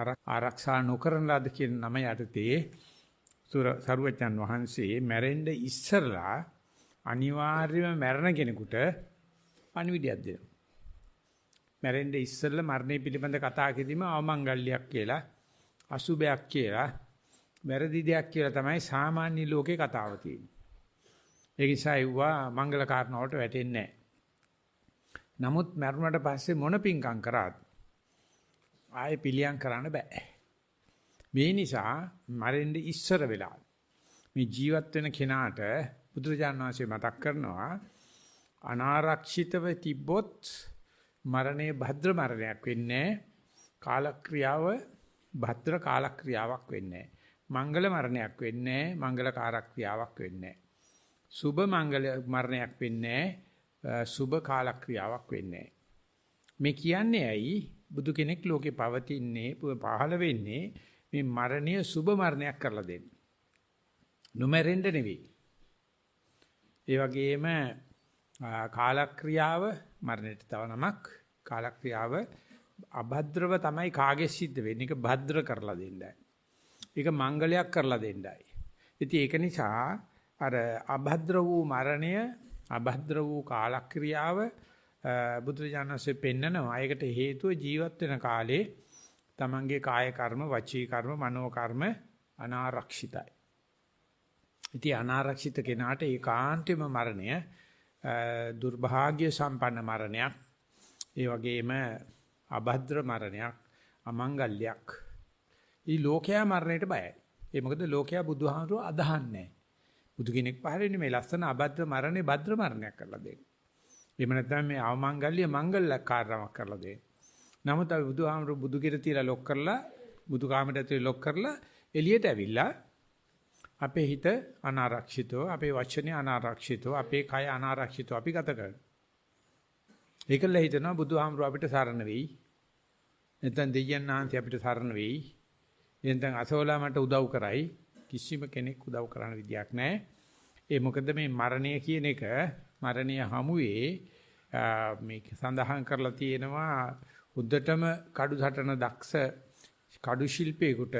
ආරක්ෂා නොකරන ලද කියන නම යටතේ සරුවචන් වහන්සේ මැරෙන්න ඉස්සරලා අනිවාර්යයෙන්ම මැරෙන කෙනෙකුට පණිවිඩයක් දෙනවා. මැරෙන්න ඉස්සෙල්ලා මරණය පිළිබඳ කතා කිරීම අවමංගල්‍යයක් කියලා අසුබයක් කියලා වැරදි දෙයක් කියලා තමයි සාමාන්‍ය ලෝකේ කතාව තියෙන්නේ. ඒ නිසා ඒවා මංගල කාරණාවට වැටෙන්නේ නැහැ. නමුත් මරුණට පස්සේ මොන පිංකම් කරාද ආයේ පිළියම් කරන්න බෑ. මේ නිසා මරෙන්න ඉස්සර වෙලා මේ ජීවත් වෙන කෙනාට බුදුරජාණන් වහන්සේ මතක් කරනවා අනාරක්ෂිතව තිබ්බොත් මරණය භද්‍ර මරණයක් වෙන්නේ කාලක්‍රියාව භද්‍ර කාලක්‍රියාවක් වෙන්නේ. මංගල මරණයක් වෙන්නේ මංගල කාලක්‍රියාවක් වෙන්නේ. සුබ මංගල මරණයක් වෙන්නේ සුබ කාලක්‍රියාවක් වෙන්නේ. මේ කියන්නේ ඇයි? බුදු කෙනෙක් ලෝකේ පවතින්නේ පහළ වෙන්නේ මේ මරණය සුබ මරණයක් කරලා දෙන්න. නොමැරෙන්න නෙවෙයි. ඒ වගේම කාලක්‍රියාව මරණයට තව නමක් කාලක්‍රියාව අභද්‍රව තමයි කාගේ සිද්ධ වෙන්නේ. ඒක භද්‍ර කරලා දෙන්නයි. ඒක මංගලයක් කරලා දෙන්නයි. ඉතින් ඒක නිසා අර අභද්‍ර වූ මරණය අභද්‍ර වූ කාලක්‍රියාව බුදුරජාණන්සේ පෙන්නනවා. ඒකට හේතුව ජීවත් වෙන කාලේ තමන්ගේ කාය කර්ම, වචී කර්ම, මනෝ කර්ම අනාරක්ෂිතයි. ඉතින් අනාරක්ෂිත කෙනාට ඒකාන්තෙම මරණය දුර්භාග්‍ය සම්පන්න මරණයක් ඒ වගේම අභද්‍ර මරණයක් අමංගල්‍යයක් ඊ ලෝකයා මරණයට බයයි ඒ මොකද ලෝකයා බුදුහාමුදුරුවෝ අදහන්නේ බුදු කෙනෙක් පහරෙන්නේ මේ ලස්සන අභද්‍ර මරණේ භද්‍ර මරණයක් කරලා දෙන්න එහෙම නැත්නම් මේ අවමංගල්‍ය මංගල කාර්යමක් කරලා දෙන්න නමුත් අපි බුදුහාමුදුරුවෝ බුදු කිර තියලා ලොක් කරලා බුදු කාමයට ඇතුලේ ලොක් කරලා එළියට ඇවිල්ලා අපේ හිත අනාරක්ෂිතව අපේ වචනේ අනාරක්ෂිතව අපේ කය අනාරක්ෂිතව අපි ගත කරනවා. ඒකල හිතනවා බුදුහාමුදුර අපිට සරණ වෙයි. නැත්නම් දෙයයන් ආන්ති අපිට සරණ වෙයි. එතෙන් අසෝලා මට උදව් කරයි. කිසිම කෙනෙක් උදව් කරන්න විදියක් නැහැ. ඒ මොකද මේ මරණය කියන එක මරණය හමුවේ මේ සඳහන් කරලා තියෙනවා උද්දටම කඩු සටන දක්ෂ කඩු ශිල්පියෙකුට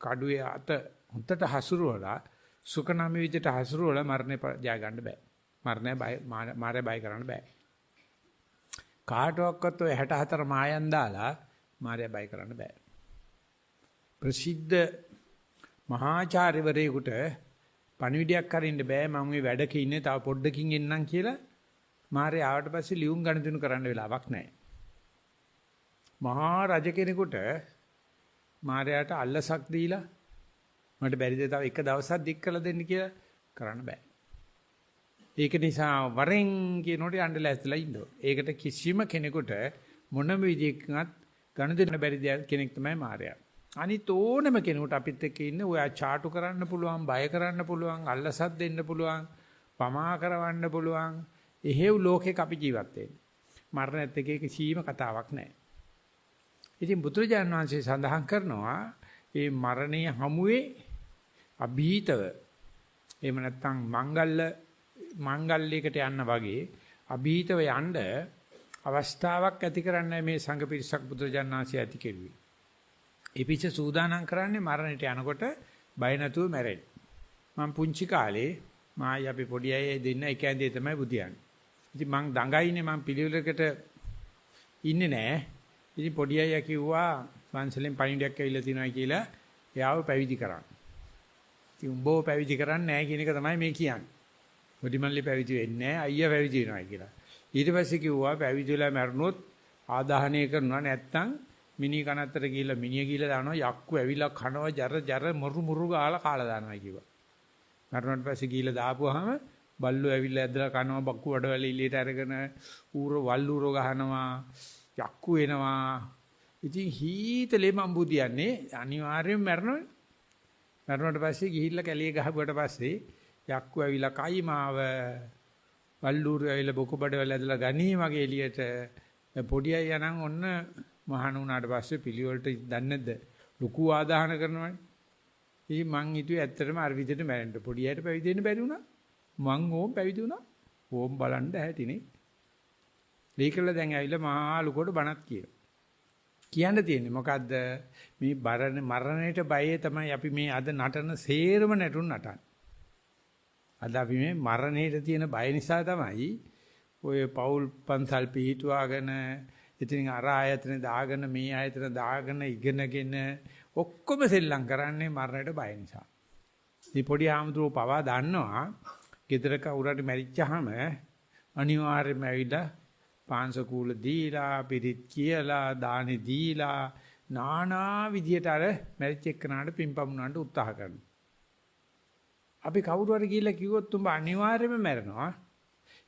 කඩුවේ අත හොඳට හසුරුවලා සුඛනාම විදිහට හසුරුවලා මරණය ජය ගන්න බෑ. මරණය බය මාරය බය කරන්න බෑ. කාටවත් ඔය 64 මායන් දාලා මාරය බය කරන්න බෑ. ප්‍රසිද්ධ මහාචාර්යවරයෙකුට පණිවිඩයක් අරින්න බෑ මම මේ වැඩක ඉන්නේ තව පොඩ්ඩකින් එන්නම් කියලා මාරේ ආවට පස්සේ ලියුම් ගණතුණු කරන්න වෙලාවක් නැහැ. මහා රජ කෙනෙකුට මාරයාට අල්ලසක් දීලා මට බැරිද තව එක දවසක් දික් කරලා දෙන්න කියලා කරන්න බෑ. ඒක නිසා වරෙන් කියනකොට යන්න ලැස්තිලා ඉන්න ඒකට කිසිම කෙනෙකුට මොනම විදිහකින්වත් ගනුදෙන්න බැරි කෙනෙක් තමයි මාර්යා. අනිත් ඕනම කෙනෙකුට අපිත් එක්ක ඉන්න ඔයා ചാටු කරන්න පුළුවන්, බය කරන්න පුළුවන්, අල්ලසක් දෙන්න පුළුවන්, පමා කරවන්න පුළුවන්. එහෙව් ලෝකෙක අපි ජීවත් වෙන්නේ. මරණයත් එක්ක කිසිම කතාවක් නැහැ. ඉතින් බුදුරජාණන් වහන්සේ සඳහන් කරනවා මේ මරණය හමුවේ අභීතව එහෙම නැත්නම් මංගල්‍ය මංගල්‍යයකට යන්න වගේ අභීතව යන්න අවස්ථාවක් ඇති කරන්න මේ සංඝ පිරිසක් බුදුරජාණන්සේ ඇති කෙරුවේ. ඒ පිට සූදානම් කරන්නේ මරණයට යනකොට බය නැතුව මැරෙන්න. මම පුංචි කාලේ මායි අපි පොඩි අය දෙන්න එක ඇඳේ තමයි බුදියන්නේ. ඉතින් මං දඟයිනේ මං පිළිවෙලකට ඉන්නේ නෑ. ඉතින් පොඩි අයියා කිව්වා වංශලෙන් පණිවිඩයක් ඇවිල්ලා තියෙනවා කියලා එයාව පැවිදි කරන්න. ඉතින් උඹව පැවිදි කරන්නේ නැහැ කියන එක තමයි මේ කියන්නේ. පොඩිමල්ලි පැවිදි වෙන්නේ නැහැ අයියා පැවිදි වෙනවා කියලා. ඊට පස්සේ කිව්වා පැවිදි වෙලා මැරුණොත් ආදාහනය කරනවා නැත්තම් මිනි කනත්තර ගිහිල්ලා මිනිය ගිහිල්ලා දානවා යක්කු ඇවිල්ලා කනවා ජර ජර මුරු මුරු ගාලා කාලා දානවා කිව්වා. මරුණාට පස්සේ ගිහිල්ලා දාපුවාම බල්ලෝ ඇවිල්ලා ඇදලා කනවා බක්කු වඩවල ඉලියට අරගෙන ඌර වල්ලූරෝ ගහනවා යක්කු එනවා. ඉතින් හීතලේ මම බුදියන්නේ අනිවාර්යයෙන් මැරෙනවනේ. මැරුණාට පස්සේ ගිහිල්ලා කැලිය ගහපුවට පස්සේ යක්කු ඇවිල්ලා කයිමාව වල්ලූරු ඇවිල්ලා බොක බඩවල ඇදලා ගනී මගේ එළියට පොඩි අයියා නම් ඔන්න මහාන වුණාට පස්සේ පිළිවෙලට දන්නේ නැද්ද ලুকু ආදාහන කරනවනේ. ඉතින් මං හිතුවේ ඇත්තටම අර විදිහට මැරෙන්න පොඩි අයට පැවිදි වෙන්න බැරි වුණා. මං ඕම් පැවිදි වුණා. ඕම් බලන්න ඇහැටිනේ මේකල දැන් ඇවිල්ලා මහා ලුකොට බණක් කියනවා කියන්න තියෙන්නේ මොකද්ද? මේ බරණ මරණයට බයේ තමයි අපි මේ අද නටන සේරම නටුන් නටන. අද අපි මේ මරණයට තියෙන බය නිසා තමයි ඔය පෞල් පන්සල් පිහිටුවාගෙන ඉතින් අර ආයතන දාගෙන මේ ආයතන දාගෙන ඉගෙනගෙන ඔක්කොම සෙල්ලම් කරන්නේ මරණයට බය නිසා. මේ පොඩි ආමතුරු පවා දන්නවා ගෙදරක උරට මැරිච්චාම අනිවාර්යයෙන්ම ඇවිල්ලා පාංශකූල දීලා පිරිත් කියලා දානි දීලා නානා විදියට අර මැරිච් එක්කනට පිම්පමුණන්න උත්සාහ කරනවා. අපි කවුරු හරි ගිහිල්ලා කිව්වොත් උඹ අනිවාර්යයෙන්ම මැරෙනවා.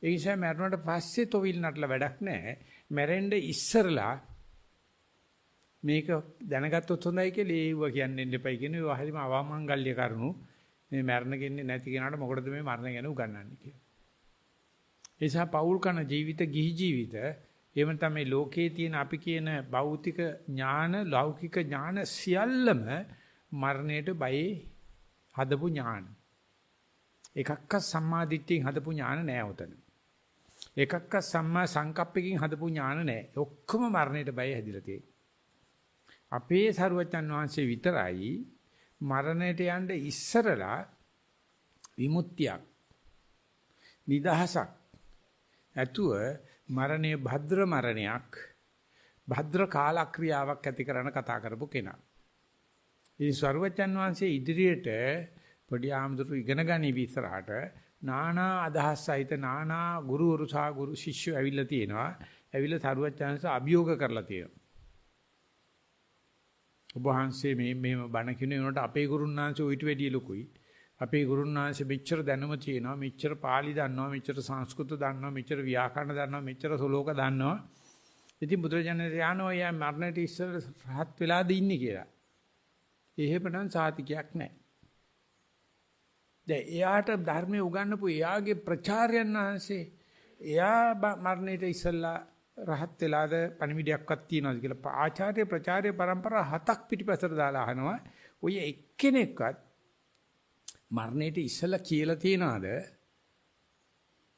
ඒ නිසා මැරුණාට පස්සේ තොවිල් නටලා වැඩක් නැහැ. මැරෙන්න ඉස්සරලා මේක දැනගත්තොත් හොඳයි කියලා ඒව කියන්නේ ඉන්නපයි කියන ඒවා හරිම අවමංගල්‍ය කරුණු. මේ මැරණ ගෙන්නේ නැති කෙනාට මොකටද මේ මරණ ගැන උගන්වන්නේ කියලා. ඒ නිසා පෞල් කන ජීවිත ගිහි ජීවිත එහෙම තමයි ලෝකයේ තියෙන අපි කියන භෞතික ඥාන ලෞකික ඥාන සියල්ලම මරණයට බයේ හදපු ඥාන. එකක්ක සම්මාදිට්ඨියෙන් හදපු ඥාන නෑ උතන. එකක්ක සම්මා සංකප්පකින් හදපු ඥාන නෑ. ඔක්කොම මරණයට බය හැදිලා තියෙන්නේ. අපේ සරුවචන් වහන්සේ විතරයි මරණයට යන්න ඉස්සරලා විමුක්තියක් නිදහසක් ඇතුව මරණය භද්‍ර මරණයක් භද්‍ර කාලක්‍රියාවක් ඇති කරන කතා කරපු කෙනා. ඉතින් සරුවචන් වහන්සේ ඉදිරියට පොඩි ආමතුරු ඉගෙන ගනි විතරහට නානා අදහස් සහිත නානා ගුරුවරු සහ ගුරු ශිෂ්‍යෝ ඇවිල්ලා තියෙනවා. ඇවිල්ලා සරුවචන්ස අභියෝග කරලා තියෙනවා. ඔබ වහන්සේ මේ මේම බණ කියන උනට අපේ ගුරුන්නාංශ ඌට වැඩිය ලොකුයි. අපේ ගුරුන්නාංශ මෙච්චර දැනුම තියෙනවා, මෙච්චර පාලි දන්නවා, මෙච්චර සංස්කෘත දන්නවා, මෙච්චර ව්‍යාකරණ දන්නවා, මෙච්චර සලෝක දන්නවා. ඉතින් බුදුරජාණන් යනවා යා මරණයට ඉස්සර රහත් වෙලාද ඉන්නේ කියලා. එහෙමනම් සාතිකයක් නැහැ. දැන් එයාට ධර්මයේ උගන්වපු එයාගේ ප්‍රචාරයන් වහන්සේ එයා මරණයට ඉස්සලා රහත් වෙලාද පණිවිඩයක්වත් තියනවාද කියලා ආචාර්ය ප්‍රචාර්ය પરම්පරා හතක් පිටිපසට දාලා අහනවා. ඔය එක්කෙනෙක්වත් මරණයට ඉස්සලා කියලා තියනවාද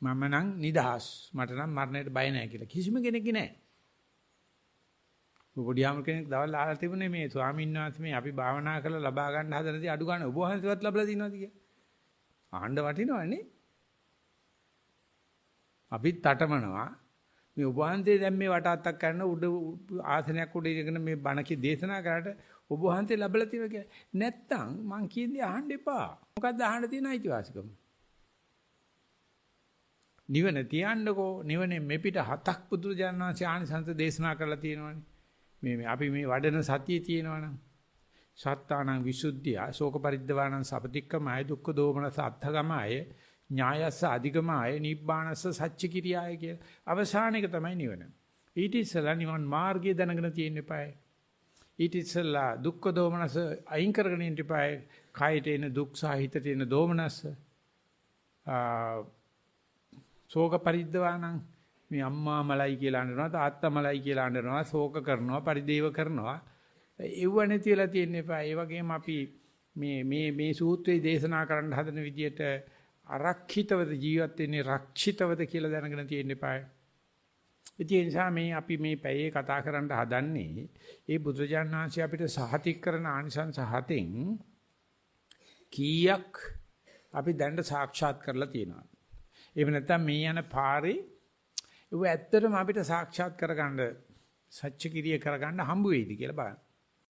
මම නම් නිදහස් මට නම් මරණයට බය නැහැ කියලා කිසිම කෙනෙක් නැහැ. පොඩියාම කෙනෙක් දවල් අහලා තිබුණේ මේ ස්වාමීන් වහන්සේ මේ අපි භාවනා කරලා ලබා ගන්න හදනදී අඩු ගන්න ඔබ වහන්සේවත් ලබලා තියනවාද කියලා. ආහන්න වටිනවනේ. අපිත් තටමනවා මේ ඔබ වහන්සේ දැන් මේ වටාත්තක් කරන උඩ ආසනයක් උඩ ඉඳගෙන මේ බණකි දේශනා කරාට ඔබ වහන්සේ ලැබලා තියෙනවා කියලා. නැත්තම් මං කියන්නේ අහන්න එපා. මොකද්ද අහන්න තියෙන අයිතිවාසිකම? නිවන තියන්නකෝ නිවනේ මෙපිට හතක් බුදුරජාණන් වහන්සේ ආනිසංස දේශනා කරලා තියෙනවානේ. මේ අපි මේ වඩන සතියේ තියෙනවනම් සත්තානං විසුද්ධිය ශෝක පරිද්දවානං සපතික්කමය දුක්ඛ දෝමනස අත්ථගමය ඥායස්ස අධිගමය නිබ්බානස්ස සච්ච කිරියාය කිය. අවසාන එක තමයි නිවන. ඊට ඉස්සලා නිවන් මාර්ගය දැනගෙන තියෙන්න eBay. ඊට ඉස්සලා දුක්ඛ දෝමනස අයින් කරගෙන ඉන්න eBay. කායට එන දුක් සහ හිතට එන දෝමනස. ශෝක පරිද්දවානං මේ අම්මා මලයි කියලා අඬනවා තාත්තා මලයි කියලා අඬනවා ශෝක කරනවා පරිදේව කරනවා ඒව නැති වෙලා තියෙන්න එපා ඒ වගේම අපි මේ මේ මේ සූත්‍රයේ දේශනා කරන්න හදන විදියට අරක්ෂිතවද ජීවත් වෙන්නේ රක්ෂිතවද කියලා දැනගෙන තියෙන්න eBay. ඒ නිසා මේ අපි මේ පැයේ කතා කරන්න හදන්නේ ඒ බුදුරජාණන් වහන්සේ අපිට සහතික කරන ආනිසංස හතෙන් කීයක් අපි දැනට සාක්ෂාත් කරලා තියෙනවා. එහෙම නැත්නම් මේ යන පාරේ ඒව ඇත්තටම අපිට සාක්ෂාත් කරගන්න සත්‍ය කිරිය කරගන්න හම්බ වෙයිද කියලා බලන්න.